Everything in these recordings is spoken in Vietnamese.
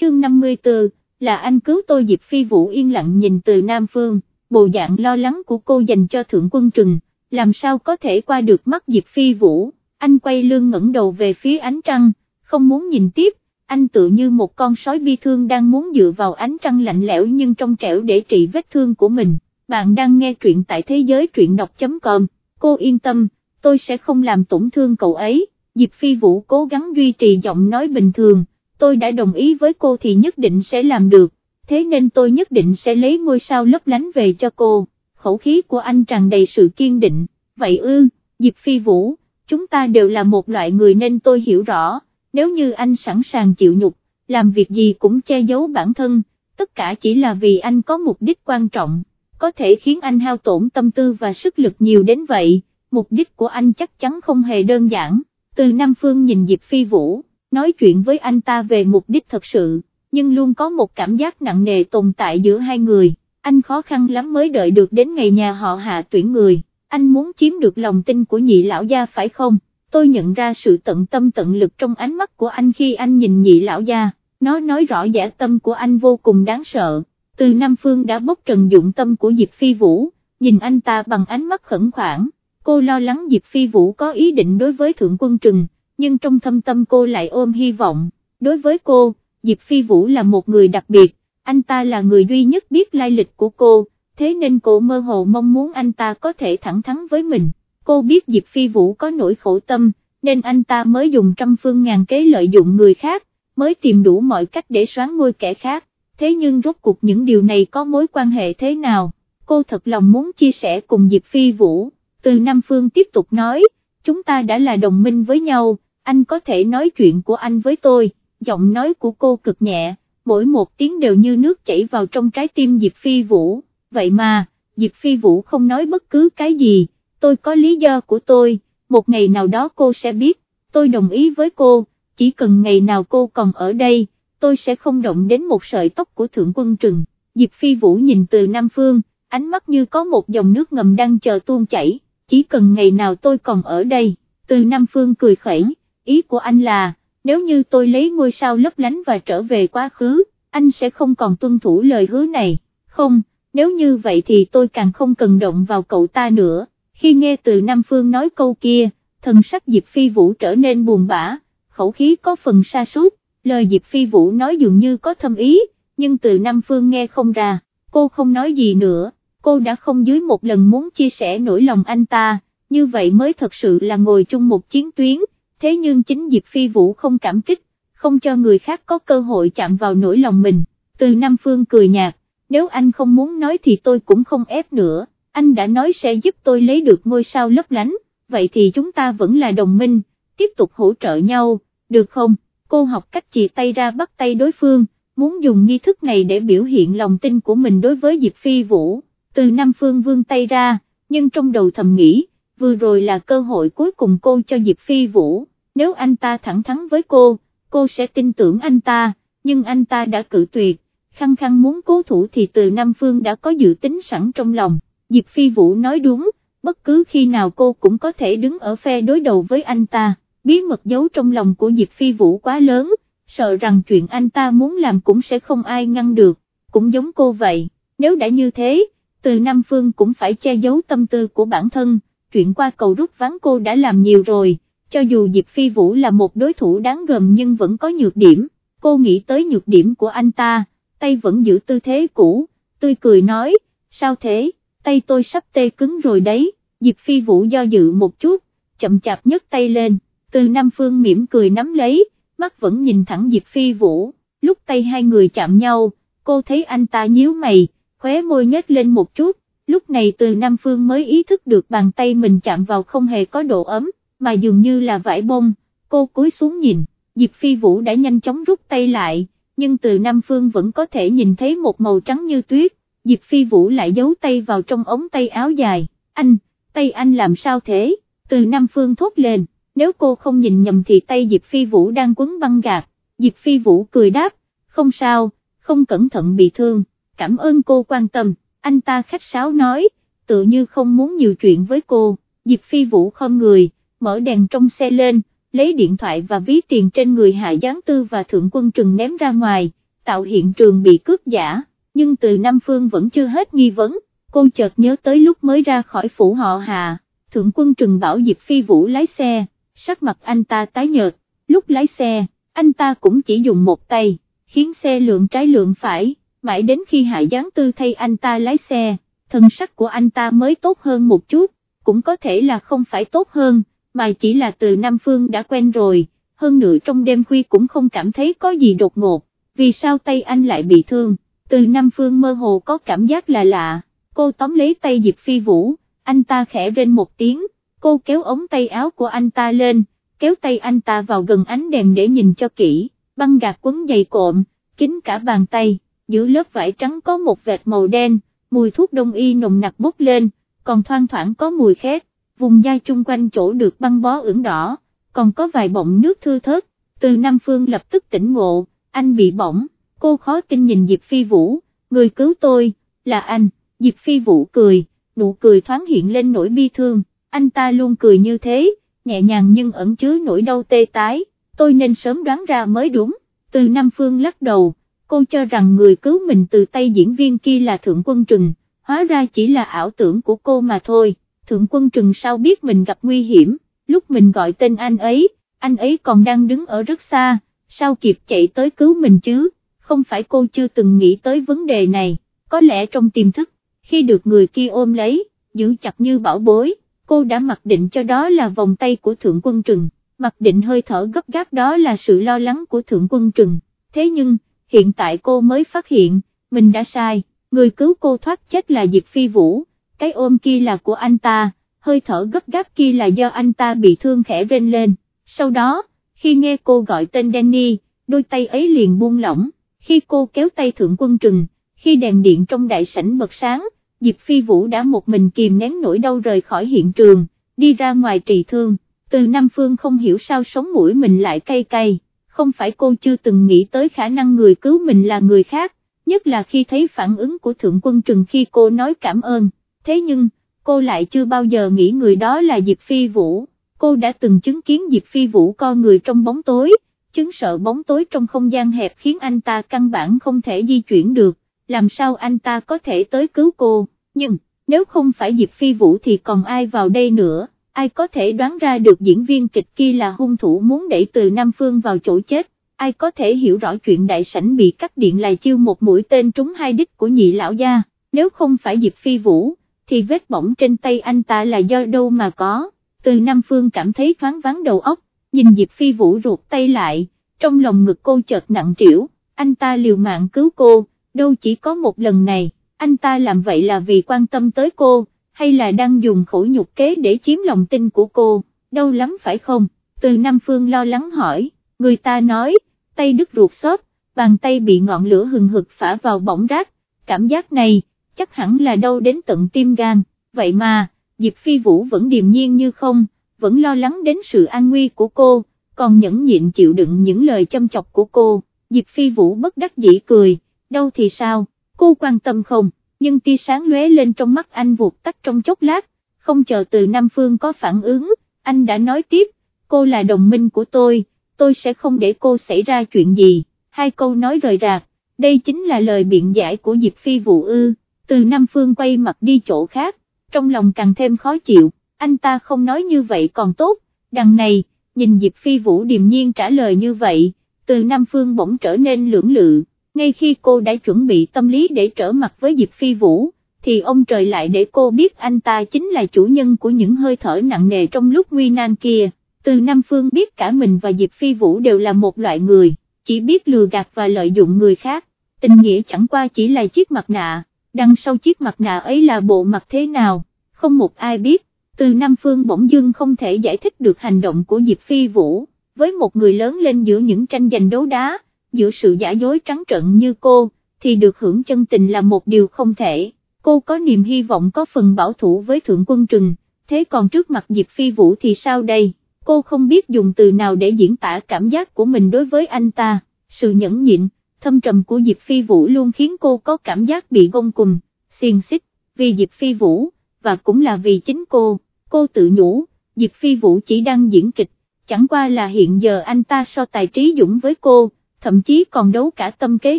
chương 54, là anh cứu tôi Diệp Phi Vũ yên lặng nhìn từ Nam Phương, bộ dạng lo lắng của cô dành cho Thượng Quân Trừng, làm sao có thể qua được mắt Diệp Phi Vũ, anh quay lưng ngẩng đầu về phía ánh trăng, không muốn nhìn tiếp, anh tự như một con sói bi thương đang muốn dựa vào ánh trăng lạnh lẽo nhưng trong trẻo để trị vết thương của mình. Bạn đang nghe truyện tại thế giới truyện đọc.com, cô yên tâm, tôi sẽ không làm tổn thương cậu ấy, Diệp Phi Vũ cố gắng duy trì giọng nói bình thường, tôi đã đồng ý với cô thì nhất định sẽ làm được, thế nên tôi nhất định sẽ lấy ngôi sao lấp lánh về cho cô, khẩu khí của anh tràn đầy sự kiên định, vậy ư, Diệp Phi Vũ, chúng ta đều là một loại người nên tôi hiểu rõ. Nếu như anh sẵn sàng chịu nhục, làm việc gì cũng che giấu bản thân, tất cả chỉ là vì anh có mục đích quan trọng, có thể khiến anh hao tổn tâm tư và sức lực nhiều đến vậy, mục đích của anh chắc chắn không hề đơn giản, từ Nam Phương nhìn Diệp Phi Vũ, nói chuyện với anh ta về mục đích thật sự, nhưng luôn có một cảm giác nặng nề tồn tại giữa hai người, anh khó khăn lắm mới đợi được đến ngày nhà họ hạ tuyển người, anh muốn chiếm được lòng tin của nhị lão gia phải không? tôi nhận ra sự tận tâm tận lực trong ánh mắt của anh khi anh nhìn nhị lão gia, nó nói rõ giả tâm của anh vô cùng đáng sợ, từ Nam Phương đã bốc trần dụng tâm của Diệp Phi Vũ, nhìn anh ta bằng ánh mắt khẩn khoản, cô lo lắng Diệp Phi Vũ có ý định đối với Thượng Quân Trừng, nhưng trong thâm tâm cô lại ôm hy vọng, đối với cô, Diệp Phi Vũ là một người đặc biệt, anh ta là người duy nhất biết lai lịch của cô, thế nên cô mơ hồ mong muốn anh ta có thể thẳng thắn với mình. Cô biết Diệp Phi Vũ có nỗi khổ tâm, nên anh ta mới dùng trăm phương ngàn kế lợi dụng người khác, mới tìm đủ mọi cách để xoán ngôi kẻ khác, thế nhưng rốt cuộc những điều này có mối quan hệ thế nào, cô thật lòng muốn chia sẻ cùng Diệp Phi Vũ, từ Nam Phương tiếp tục nói, chúng ta đã là đồng minh với nhau, anh có thể nói chuyện của anh với tôi, giọng nói của cô cực nhẹ, mỗi một tiếng đều như nước chảy vào trong trái tim Diệp Phi Vũ, vậy mà, Diệp Phi Vũ không nói bất cứ cái gì tôi có lý do của tôi, một ngày nào đó cô sẽ biết, tôi đồng ý với cô, chỉ cần ngày nào cô còn ở đây, tôi sẽ không động đến một sợi tóc của Thượng Quân Trừng, Diệp Phi Vũ nhìn từ Nam Phương, ánh mắt như có một dòng nước ngầm đang chờ tuôn chảy, chỉ cần ngày nào tôi còn ở đây, từ Nam Phương cười khẩy, ý của anh là, nếu như tôi lấy ngôi sao lấp lánh và trở về quá khứ, anh sẽ không còn tuân thủ lời hứa này, không, nếu như vậy thì tôi càng không cần động vào cậu ta nữa. Khi nghe từ Nam Phương nói câu kia, thần sắc Diệp Phi Vũ trở nên buồn bã, khẩu khí có phần sa sút. Lời Diệp Phi Vũ nói dường như có thâm ý, nhưng từ Nam Phương nghe không ra, cô không nói gì nữa, cô đã không dưới một lần muốn chia sẻ nỗi lòng anh ta, như vậy mới thật sự là ngồi chung một chiến tuyến, thế nhưng chính Diệp Phi Vũ không cảm kích, không cho người khác có cơ hội chạm vào nỗi lòng mình, từ Nam Phương cười nhạt, nếu anh không muốn nói thì tôi cũng không ép nữa anh đã nói sẽ giúp tôi lấy được ngôi sao lấp lánh, vậy thì chúng ta vẫn là đồng minh, tiếp tục hỗ trợ nhau, được không? Cô học cách chì tay ra bắt tay đối phương, muốn dùng nghi thức này để biểu hiện lòng tin của mình đối với Diệp Phi Vũ, từ Nam Phương vương tay ra, nhưng trong đầu thầm nghĩ, vừa rồi là cơ hội cuối cùng cô cho Diệp Phi Vũ, nếu anh ta thẳng thắn với cô, cô sẽ tin tưởng anh ta, nhưng anh ta đã cự tuyệt, khăng khăng muốn cố thủ thì từ Nam Phương đã có dự tính sẵn trong lòng. Diệp Phi Vũ nói đúng, bất cứ khi nào cô cũng có thể đứng ở phe đối đầu với anh ta, bí mật giấu trong lòng của Diệp Phi Vũ quá lớn, sợ rằng chuyện anh ta muốn làm cũng sẽ không ai ngăn được, cũng giống cô vậy, nếu đã như thế, từ Nam Phương cũng phải che giấu tâm tư của bản thân, chuyện qua cầu rút ván cô đã làm nhiều rồi, cho dù Diệp Phi Vũ là một đối thủ đáng gầm nhưng vẫn có nhược điểm, cô nghĩ tới nhược điểm của anh ta, tay vẫn giữ tư thế cũ, tươi cười nói, sao thế? tay tôi sắp tê cứng rồi đấy, Diệp Phi Vũ do dự một chút, chậm chạp nhấc tay lên, từ Nam Phương mỉm cười nắm lấy, mắt vẫn nhìn thẳng Diệp Phi Vũ, lúc tay hai người chạm nhau, cô thấy anh ta nhíu mày, khóe môi nhếch lên một chút, lúc này từ Nam Phương mới ý thức được bàn tay mình chạm vào không hề có độ ấm, mà dường như là vải bông, cô cúi xuống nhìn, Diệp Phi Vũ đã nhanh chóng rút tay lại, nhưng từ Nam Phương vẫn có thể nhìn thấy một màu trắng như tuyết, Diệp Phi Vũ lại giấu tay vào trong ống tay áo dài, anh, tay anh làm sao thế, từ Nam Phương thốt lên, nếu cô không nhìn nhầm thì tay Diệp Phi Vũ đang quấn băng gạt, Diệp Phi Vũ cười đáp, không sao, không cẩn thận bị thương, cảm ơn cô quan tâm, anh ta khách sáo nói, tự như không muốn nhiều chuyện với cô, Diệp Phi Vũ không người, mở đèn trong xe lên, lấy điện thoại và ví tiền trên người Hạ Giáng Tư và Thượng Quân Trừng ném ra ngoài, tạo hiện trường bị cướp giả, nhưng từ Nam Phương vẫn chưa hết nghi vấn, cô chợt nhớ tới lúc mới ra khỏi phủ họ Hà, thượng quân trừng bảo Diệp Phi Vũ lái xe, sắc mặt anh ta tái nhợt, lúc lái xe, anh ta cũng chỉ dùng một tay, khiến xe lượng trái lượng phải, mãi đến khi Hạ Giáng Tư thay anh ta lái xe, thân sắc của anh ta mới tốt hơn một chút, cũng có thể là không phải tốt hơn, mà chỉ là từ Nam Phương đã quen rồi, hơn nữa trong đêm khuya cũng không cảm thấy có gì đột ngột, vì sao tay anh lại bị thương, từ Nam Phương mơ hồ có cảm giác là lạ, cô tóm lấy tay Diệp Phi Vũ, anh ta khẽ rên một tiếng, cô kéo ống tay áo của anh ta lên, kéo tay anh ta vào gần ánh đèn để nhìn cho kỹ, băng gạt quấn dày cộm, kín cả bàn tay, giữa lớp vải trắng có một vệt màu đen, mùi thuốc đông y nồng nặc bốc lên, còn thoang thoảng có mùi khét, vùng da chung quanh chỗ được băng bó ửng đỏ, còn có vài bọng nước thư thớt, từ Nam Phương lập tức tỉnh ngộ, anh bị bỏng, cô khó tin nhìn Diệp Phi Vũ, người cứu tôi, là anh, Diệp Phi Vũ cười, nụ cười thoáng hiện lên nỗi bi thương, anh ta luôn cười như thế, nhẹ nhàng nhưng ẩn chứa nỗi đau tê tái, tôi nên sớm đoán ra mới đúng, từ Nam Phương lắc đầu, cô cho rằng người cứu mình từ tay diễn viên kia là Thượng Quân Trừng, hóa ra chỉ là ảo tưởng của cô mà thôi, Thượng Quân Trừng sao biết mình gặp nguy hiểm, lúc mình gọi tên anh ấy, anh ấy còn đang đứng ở rất xa, sao kịp chạy tới cứu mình chứ, không phải cô chưa từng nghĩ tới vấn đề này, có lẽ trong tiềm thức, khi được người kia ôm lấy, giữ chặt như bảo bối, cô đã mặc định cho đó là vòng tay của Thượng Quân Trừng, mặc định hơi thở gấp gáp đó là sự lo lắng của Thượng Quân Trừng, thế nhưng, hiện tại cô mới phát hiện, mình đã sai, người cứu cô thoát chết là Diệp Phi Vũ, cái ôm kia là của anh ta, hơi thở gấp gáp kia là do anh ta bị thương khẽ rên lên, sau đó, khi nghe cô gọi tên Danny, đôi tay ấy liền buông lỏng, khi cô kéo tay Thượng Quân Trừng, khi đèn điện trong đại sảnh bật sáng, Diệp Phi Vũ đã một mình kìm nén nỗi đau rời khỏi hiện trường, đi ra ngoài trị thương, từ Nam Phương không hiểu sao sống mũi mình lại cay cay, không phải cô chưa từng nghĩ tới khả năng người cứu mình là người khác, nhất là khi thấy phản ứng của Thượng Quân Trừng khi cô nói cảm ơn, thế nhưng, cô lại chưa bao giờ nghĩ người đó là Diệp Phi Vũ, cô đã từng chứng kiến Diệp Phi Vũ co người trong bóng tối, chứng sợ bóng tối trong không gian hẹp khiến anh ta căn bản không thể di chuyển được. Làm sao anh ta có thể tới cứu cô, nhưng, nếu không phải Diệp Phi Vũ thì còn ai vào đây nữa, ai có thể đoán ra được diễn viên kịch kia là hung thủ muốn đẩy từ Nam Phương vào chỗ chết, ai có thể hiểu rõ chuyện đại sảnh bị cắt điện là chiêu một mũi tên trúng hai đích của nhị lão gia, nếu không phải Diệp Phi Vũ, thì vết bỏng trên tay anh ta là do đâu mà có, từ Nam Phương cảm thấy thoáng vắng đầu óc, nhìn Diệp Phi Vũ ruột tay lại, trong lòng ngực cô chợt nặng trĩu, anh ta liều mạng cứu cô đâu chỉ có một lần này, anh ta làm vậy là vì quan tâm tới cô, hay là đang dùng khổ nhục kế để chiếm lòng tin của cô, đâu lắm phải không, từ Nam Phương lo lắng hỏi, người ta nói, tay đứt ruột xót, bàn tay bị ngọn lửa hừng hực phả vào bỏng rác, cảm giác này, chắc hẳn là đâu đến tận tim gan, vậy mà, Diệp Phi Vũ vẫn điềm nhiên như không, vẫn lo lắng đến sự an nguy của cô, còn nhẫn nhịn chịu đựng những lời châm chọc của cô, Diệp Phi Vũ bất đắc dĩ cười đâu thì sao, cô quan tâm không, nhưng tia sáng lóe lên trong mắt anh vụt tắt trong chốc lát, không chờ từ Nam Phương có phản ứng, anh đã nói tiếp, cô là đồng minh của tôi, tôi sẽ không để cô xảy ra chuyện gì, hai câu nói rời rạc, đây chính là lời biện giải của Diệp Phi Vũ ư, từ Nam Phương quay mặt đi chỗ khác, trong lòng càng thêm khó chịu, anh ta không nói như vậy còn tốt, đằng này, nhìn Diệp Phi Vũ điềm nhiên trả lời như vậy, từ Nam Phương bỗng trở nên lưỡng lự ngay khi cô đã chuẩn bị tâm lý để trở mặt với Diệp Phi Vũ, thì ông trời lại để cô biết anh ta chính là chủ nhân của những hơi thở nặng nề trong lúc nguy nan kia, từ Nam Phương biết cả mình và Diệp Phi Vũ đều là một loại người, chỉ biết lừa gạt và lợi dụng người khác, tình nghĩa chẳng qua chỉ là chiếc mặt nạ, đằng sau chiếc mặt nạ ấy là bộ mặt thế nào, không một ai biết, từ Nam Phương bỗng dưng không thể giải thích được hành động của Diệp Phi Vũ, với một người lớn lên giữa những tranh giành đấu đá giữa sự giả dối trắng trợn như cô, thì được hưởng chân tình là một điều không thể, cô có niềm hy vọng có phần bảo thủ với Thượng Quân Trừng, thế còn trước mặt Diệp Phi Vũ thì sao đây, cô không biết dùng từ nào để diễn tả cảm giác của mình đối với anh ta, sự nhẫn nhịn, thâm trầm của Diệp Phi Vũ luôn khiến cô có cảm giác bị gông cùm, xiên xích, vì Diệp Phi Vũ, và cũng là vì chính cô, cô tự nhủ, Diệp Phi Vũ chỉ đang diễn kịch, chẳng qua là hiện giờ anh ta so tài trí dũng với cô, thậm chí còn đấu cả tâm kế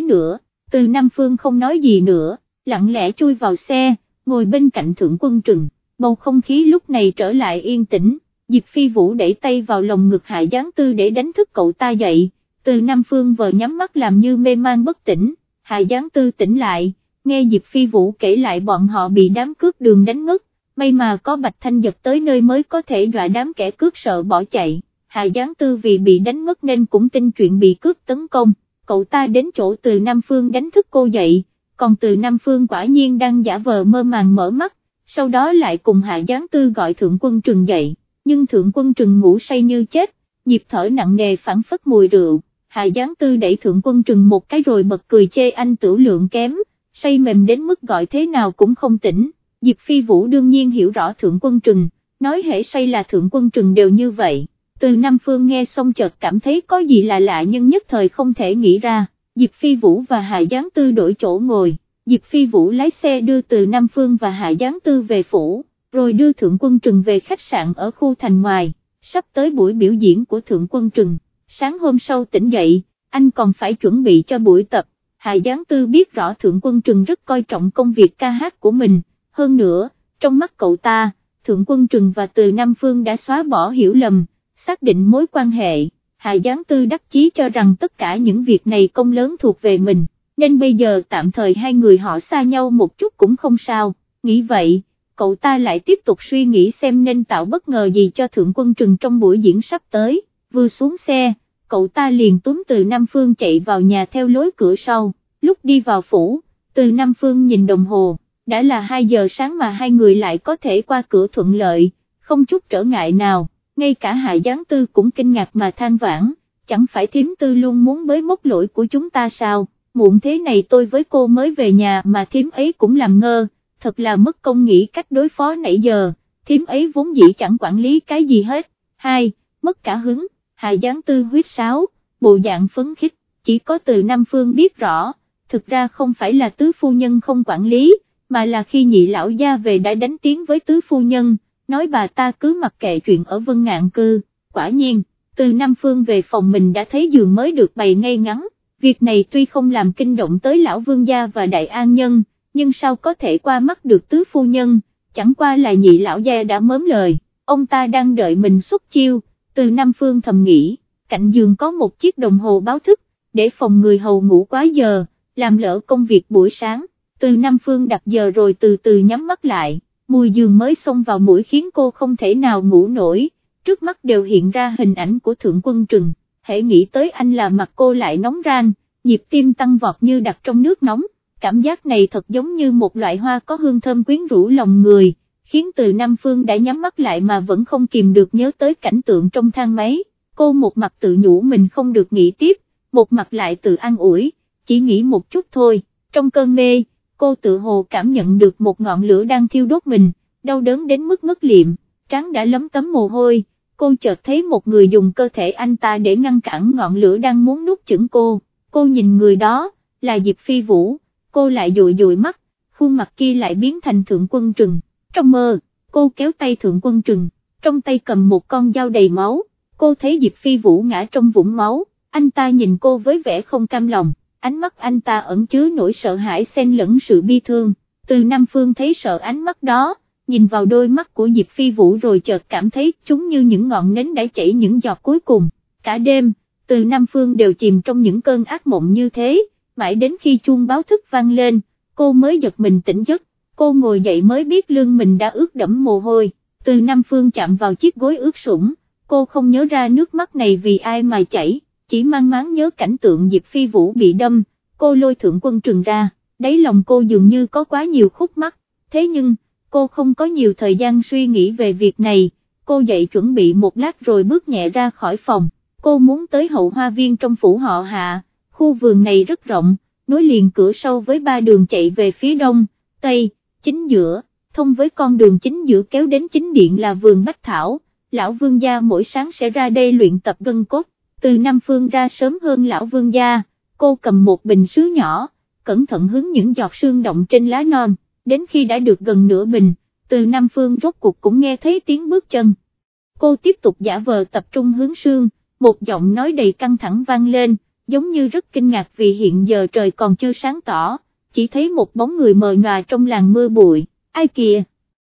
nữa, từ Nam Phương không nói gì nữa, lặng lẽ chui vào xe, ngồi bên cạnh thượng quân trừng, bầu không khí lúc này trở lại yên tĩnh, Diệp Phi Vũ đẩy tay vào lồng ngực Hạ Giáng Tư để đánh thức cậu ta dậy, từ Nam Phương vờ nhắm mắt làm như mê man bất tỉnh, Hạ Giáng Tư tỉnh lại, nghe Diệp Phi Vũ kể lại bọn họ bị đám cướp đường đánh ngất, may mà có Bạch Thanh Giật tới nơi mới có thể dọa đám kẻ cướp sợ bỏ chạy, Hạ Giáng Tư vì bị đánh ngất nên cũng tin chuyện bị cướp tấn công, cậu ta đến chỗ từ Nam Phương đánh thức cô dậy, còn từ Nam Phương quả nhiên đang giả vờ mơ màng mở mắt, sau đó lại cùng Hạ Giáng Tư gọi Thượng Quân Trừng dậy, nhưng Thượng Quân Trừng ngủ say như chết, nhịp thở nặng nề phản phất mùi rượu, Hạ Giáng Tư đẩy Thượng Quân Trừng một cái rồi bật cười chê anh tử lượng kém, say mềm đến mức gọi thế nào cũng không tỉnh, Diệp Phi Vũ đương nhiên hiểu rõ Thượng Quân Trừng, nói hệ say là Thượng Quân Trừng đều như vậy, từ Nam Phương nghe xong chợt cảm thấy có gì lạ lạ nhưng nhất thời không thể nghĩ ra, Diệp Phi Vũ và Hạ Giáng Tư đổi chỗ ngồi, Diệp Phi Vũ lái xe đưa từ Nam Phương và Hạ Giáng Tư về phủ, rồi đưa Thượng Quân Trừng về khách sạn ở khu thành ngoài, sắp tới buổi biểu diễn của Thượng Quân Trừng, sáng hôm sau tỉnh dậy, anh còn phải chuẩn bị cho buổi tập, Hạ Giáng Tư biết rõ Thượng Quân Trừng rất coi trọng công việc ca hát của mình, hơn nữa, trong mắt cậu ta, Thượng Quân Trừng và Từ Nam Phương đã xóa bỏ hiểu lầm, xác định mối quan hệ, Hà Giáng Tư đắc chí cho rằng tất cả những việc này công lớn thuộc về mình, nên bây giờ tạm thời hai người họ xa nhau một chút cũng không sao, nghĩ vậy, cậu ta lại tiếp tục suy nghĩ xem nên tạo bất ngờ gì cho Thượng Quân Trừng trong buổi diễn sắp tới, vừa xuống xe, cậu ta liền túm từ Nam Phương chạy vào nhà theo lối cửa sau, lúc đi vào phủ, từ Nam Phương nhìn đồng hồ, đã là 2 giờ sáng mà hai người lại có thể qua cửa thuận lợi, không chút trở ngại nào ngay cả hạ giáng tư cũng kinh ngạc mà than vãn, chẳng phải thiếm tư luôn muốn bới mốc lỗi của chúng ta sao, muộn thế này tôi với cô mới về nhà mà thiếm ấy cũng làm ngơ, thật là mất công nghĩ cách đối phó nãy giờ, thiếm ấy vốn dĩ chẳng quản lý cái gì hết, hai, mất cả hứng, hạ giáng tư huyết sáo, bộ dạng phấn khích, chỉ có từ Nam Phương biết rõ, thực ra không phải là tứ phu nhân không quản lý, mà là khi nhị lão gia về đã đánh tiếng với tứ phu nhân, nói bà ta cứ mặc kệ chuyện ở vân ngạn cư, quả nhiên, từ Nam Phương về phòng mình đã thấy giường mới được bày ngay ngắn, việc này tuy không làm kinh động tới lão vương gia và đại an nhân, nhưng sao có thể qua mắt được tứ phu nhân, chẳng qua là nhị lão gia đã mớm lời, ông ta đang đợi mình xuất chiêu, từ Nam Phương thầm nghĩ, cạnh giường có một chiếc đồng hồ báo thức, để phòng người hầu ngủ quá giờ, làm lỡ công việc buổi sáng, từ Nam Phương đặt giờ rồi từ từ nhắm mắt lại mùi giường mới xông vào mũi khiến cô không thể nào ngủ nổi, trước mắt đều hiện ra hình ảnh của thượng quân trừng, hãy nghĩ tới anh là mặt cô lại nóng ran, nhịp tim tăng vọt như đặt trong nước nóng, cảm giác này thật giống như một loại hoa có hương thơm quyến rũ lòng người, khiến từ Nam Phương đã nhắm mắt lại mà vẫn không kìm được nhớ tới cảnh tượng trong thang máy, cô một mặt tự nhủ mình không được nghĩ tiếp, một mặt lại tự an ủi, chỉ nghĩ một chút thôi, trong cơn mê, cô tự hồ cảm nhận được một ngọn lửa đang thiêu đốt mình, đau đớn đến mức ngất liệm, trắng đã lấm tấm mồ hôi, cô chợt thấy một người dùng cơ thể anh ta để ngăn cản ngọn lửa đang muốn nuốt chửng cô, cô nhìn người đó, là Diệp Phi Vũ, cô lại dụi dụi mắt, khuôn mặt kia lại biến thành thượng quân trừng, trong mơ, cô kéo tay thượng quân trừng, trong tay cầm một con dao đầy máu, cô thấy Diệp Phi Vũ ngã trong vũng máu, anh ta nhìn cô với vẻ không cam lòng ánh mắt anh ta ẩn chứa nỗi sợ hãi xen lẫn sự bi thương, từ Nam Phương thấy sợ ánh mắt đó, nhìn vào đôi mắt của Diệp Phi Vũ rồi chợt cảm thấy chúng như những ngọn nến đã chảy những giọt cuối cùng, cả đêm, từ Nam Phương đều chìm trong những cơn ác mộng như thế, mãi đến khi chuông báo thức vang lên, cô mới giật mình tỉnh giấc, cô ngồi dậy mới biết lưng mình đã ướt đẫm mồ hôi, từ Nam Phương chạm vào chiếc gối ướt sũng, cô không nhớ ra nước mắt này vì ai mà chảy chỉ mang máng nhớ cảnh tượng Diệp Phi Vũ bị đâm, cô lôi thượng quân trừng ra, đáy lòng cô dường như có quá nhiều khúc mắc, thế nhưng, cô không có nhiều thời gian suy nghĩ về việc này, cô dậy chuẩn bị một lát rồi bước nhẹ ra khỏi phòng, cô muốn tới hậu hoa viên trong phủ họ hạ, khu vườn này rất rộng, nối liền cửa sâu với ba đường chạy về phía đông, tây, chính giữa, thông với con đường chính giữa kéo đến chính điện là vườn Bách Thảo, lão vương gia mỗi sáng sẽ ra đây luyện tập gân cốt, từ Nam Phương ra sớm hơn lão vương gia, cô cầm một bình sứ nhỏ, cẩn thận hứng những giọt sương động trên lá non, đến khi đã được gần nửa bình, từ Nam Phương rốt cuộc cũng nghe thấy tiếng bước chân. Cô tiếp tục giả vờ tập trung hướng sương, một giọng nói đầy căng thẳng vang lên, giống như rất kinh ngạc vì hiện giờ trời còn chưa sáng tỏ, chỉ thấy một bóng người mờ nhòa trong làng mưa bụi, ai kìa,